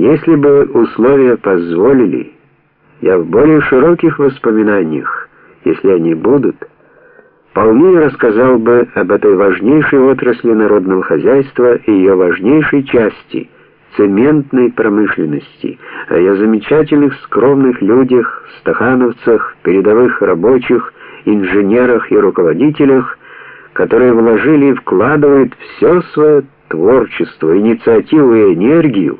Если бы условия позволили, я в более широких воспоминаниях, если они будут, полнее рассказал бы об этой важнейшей отрасли народного хозяйства и ее важнейшей части цементной промышленности, о ее замечательных скромных людях, стахановцах, передовых рабочих, инженерах и руководителях, которые вложили и вкладывают все свое творчество, инициативу и энергию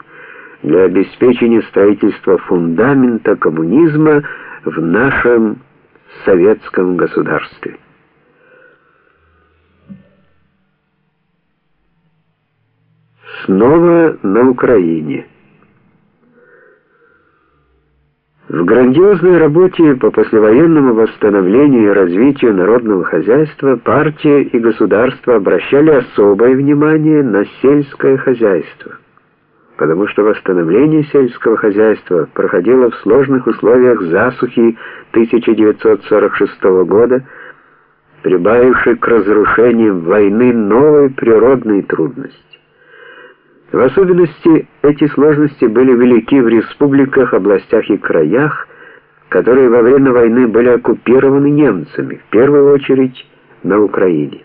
для обеспечения строительства фундамента коммунизма в нашем советском государстве. Снова на Украине. В грандиозной работе по послевоенному восстановлению и развитию народного хозяйства партия и государство обращали особое внимание на сельское хозяйство, потому что восстановление сельского хозяйства проходило в сложных условиях засухи 1946 года, прибавившей к разрушениям войны новые природные трудности. В особенности эти сложности были велики в республиках, областях и краях, которые во время войны были оккупированы немцами, в первую очередь на Украине.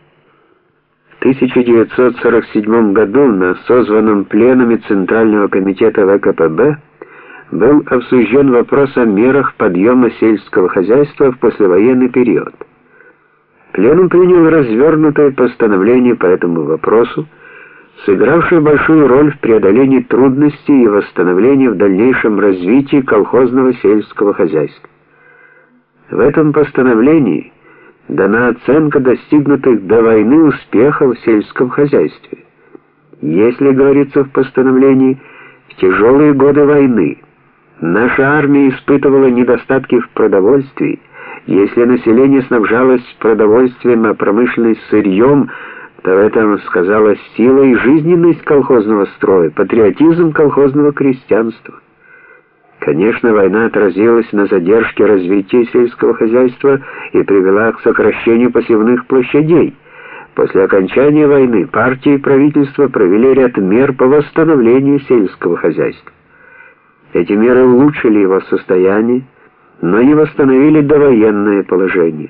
В 1947 году на созванном пленуме Центрального комитета ВКПБ был обсужден вопрос о мерах подъема сельского хозяйства в послевоенный период. Пленум принял развернутое постановление по этому вопросу, сыгравшую большую роль в преодолении трудностей и восстановлении в дальнейшем развитии колхозного сельского хозяйства. В этом постановлении дана оценка достигнутых до войны успехов в сельском хозяйстве. Если говорится в постановлении, в тяжелые годы войны наша армия испытывала недостатки в продовольствии, если население снабжалось продовольствием, а промышленность сырьем – то в этом сказалась сила и жизненность колхозного строя, патриотизм колхозного крестьянства. Конечно, война отразилась на задержке развития сельского хозяйства и привела к сокращению посевных площадей. После окончания войны партии и правительство провели ряд мер по восстановлению сельского хозяйства. Эти меры улучшили его состояние, но не восстановили довоенное положение.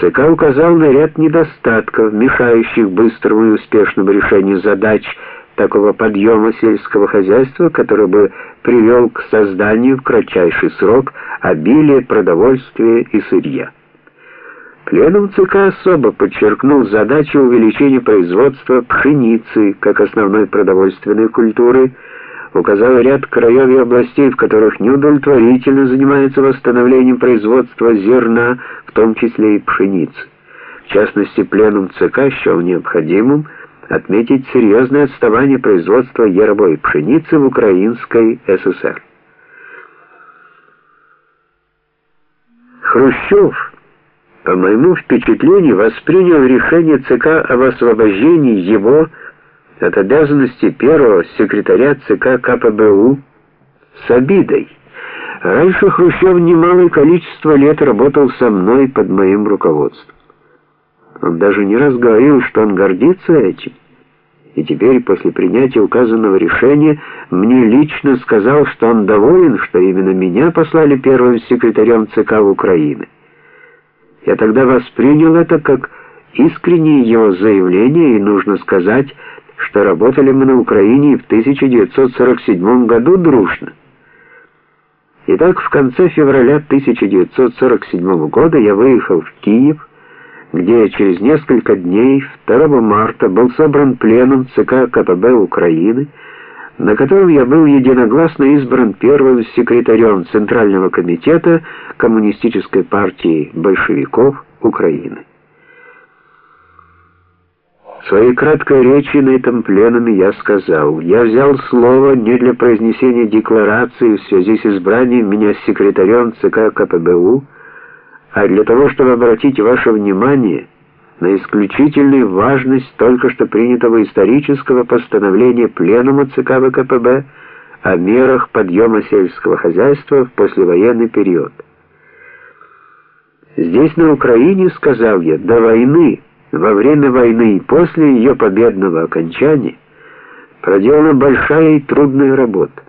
ЦК указал на ряд недостатков, мешающих быстрому и успешному решению задач такого подъема сельского хозяйства, который бы привел к созданию в кратчайший срок обилия продовольствия и сырья. Пленум ЦК особо подчеркнул задачу увеличения производства пшеницы как основной продовольственной культуры, указал ряд краев и областей, в которых неудовлетворительно занимается восстановлением производства зерна, в том числе и пшеницы. В частности, пленум ЦК счел необходимым отметить серьезное отставание производства яровой пшеницы в Украинской ССР. Хрущев, по моему впечатлению, воспринял решение ЦК об освобождении его от обязанности первого секретаря ЦК КПБУ с обидой. Раньше Хрущев немалое количество лет работал со мной под моим руководством. Он даже не раз говорил, что он гордится этим. И теперь, после принятия указанного решения, мне лично сказал, что он доволен, что именно меня послали первым секретарем ЦК Украины. Я тогда воспринял это как искреннее его заявление, и нужно сказать, что работали мы на Украине в 1947 году дружно. Итак, в конце февраля 1947 года я выехал в Киев, где через несколько дней, 2 марта, был собран пленум ЦК КПБ Украины, на котором я был единогласно избран первым секретарем Центрального комитета Коммунистической партии большевиков Украины. В своей краткой речи на этом пленуме я сказал, я взял слово не для произнесения декларации в связи с избранием меня секретарем ЦК КПБУ, а для того, чтобы обратить ваше внимание на исключительную важность только что принятого исторического постановления Пленума ЦК ВКПБ о мерах подъема сельского хозяйства в послевоенный период. Здесь, на Украине, сказал я, до войны во время войны и после ее победного окончания проделана большая и трудная работа.